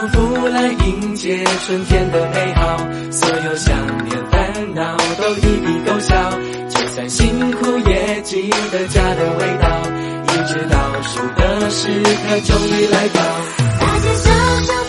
祝福来迎接春天的美好，所有想念烦恼都一笔勾销，就算辛苦也记得家的味道，一直倒数的时刻终于来到。大街小巷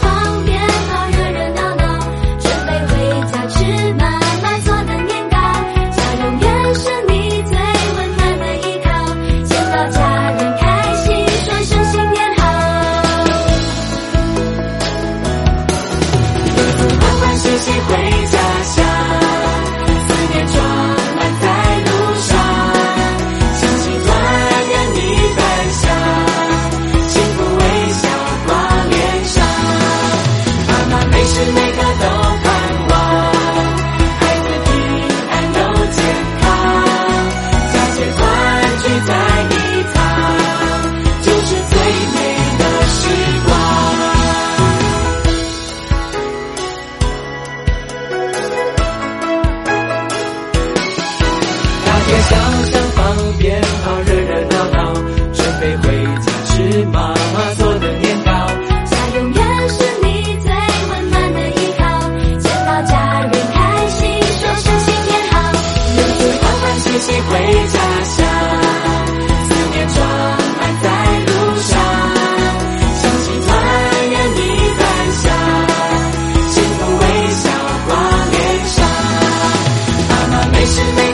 to make 家乡思念装满在路上，相信团圆的幻想，幸福微笑挂脸上，爸妈没事没。